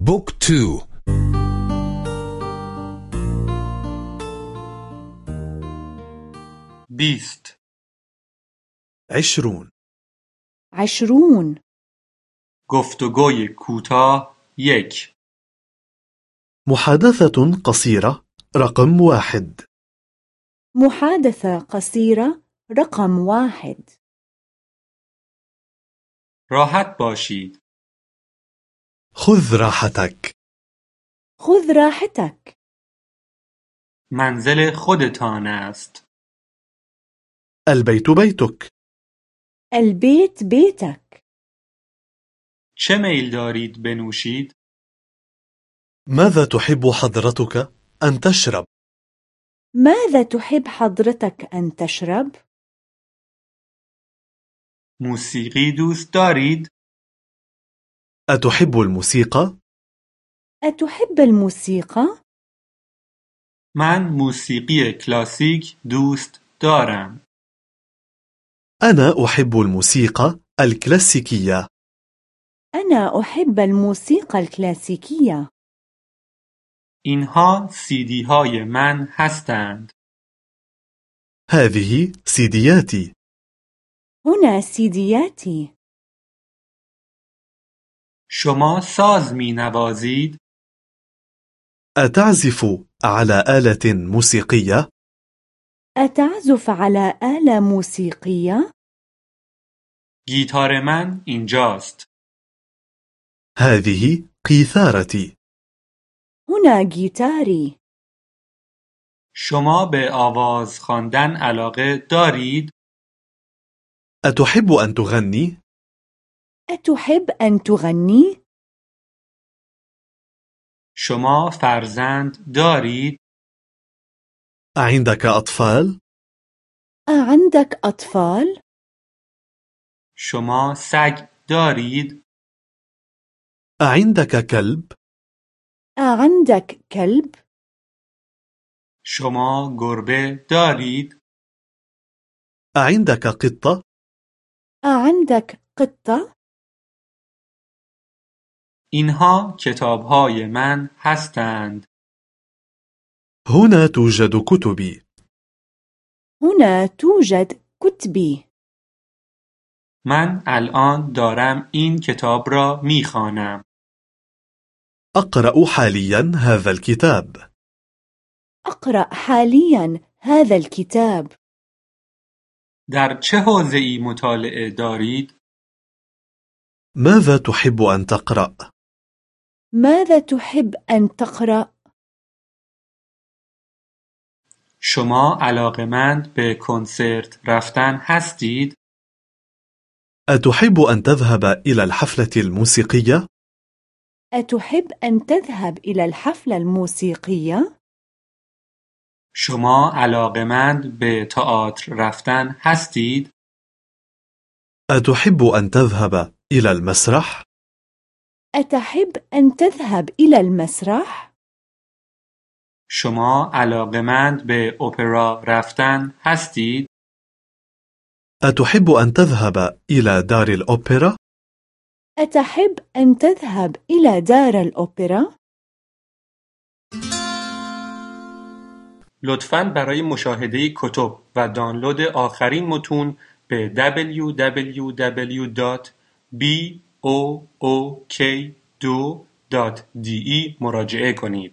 Book two. بیست. عشرون. عشرون. گفتگوی کوتاه یک. محادثة قصيرة رقم واحد. محادثة قصيرة رقم واحد. راحت باشید. خذ راحتك خذ راحتك منزل خودتان است البيت بيتك البيت بيتك چه میل دارید بنوشید؟ ماذا تحب حضرتك أن تشرب؟ ماذا تحب حضرتك أن تشرب؟ موسیقی دوست دارید؟ أتحب الموسيقى؟ أتحب الموسيقى؟ من موسیقی کلاسیک دوست دارم. أنا أحب الموسيقى الكلاسيكية أنا أحب الموسيقى الكلاسيكية. اینها سیدی های من هستند. هذه سيدياتي هنا سيدياتي. شما ساز می نوازید؟ أتعزف على آلة موسيقية؟ أتعزف على آلة موسيقية؟ گیتار من اینجاست. هذه قيثارتي هنا جيتاري. شما به آواز خواندن علاقه دارید؟ أتحب أن تغني؟ أتحب أن تغني؟ شما فرزند دارید؟ أعندك أطفال؟ أعندك أطفال؟ شما سگ دارید؟ أعندك كلب؟ أعندك كلب؟ شما گربه دارید؟ أعندك قطة؟ أعندك قطة؟ اینها کتاب های من هستند. هنا توجد كتبي هنا توجد كتبي. من الان دارم این کتاب را می خوانم. أقرأ حاليا هذا الكتاب أقرأ حاليا هذا الكتاب. در چه حوزه ای مطالعه دارید؟ ماذا تحب أن تقرأ؟ ماذا تحب أن تقرأ؟ شما علاقمند به کنسرت رفتن هستید؟ أتحب أن تذهب إلى الحفلة الموسيقية؟ أتحب أن تذهب إلى الحفلة الموسيقية؟ شما علاقمند به تئاتر رفتن هستید؟ أتحب أن تذهب إلى المسرح؟ أتحب أن تذهب إلى المسرح؟ شما علاقمند به اپرا رفتن هستید؟ أتحب أن تذهب إلى دار الأوبرا؟ أتحب أن تذهب إلى دار الأوبرا؟ لطفاً برای مشاهده کتب و دانلود آخرین متون به www.book2.de مراجعه کنید.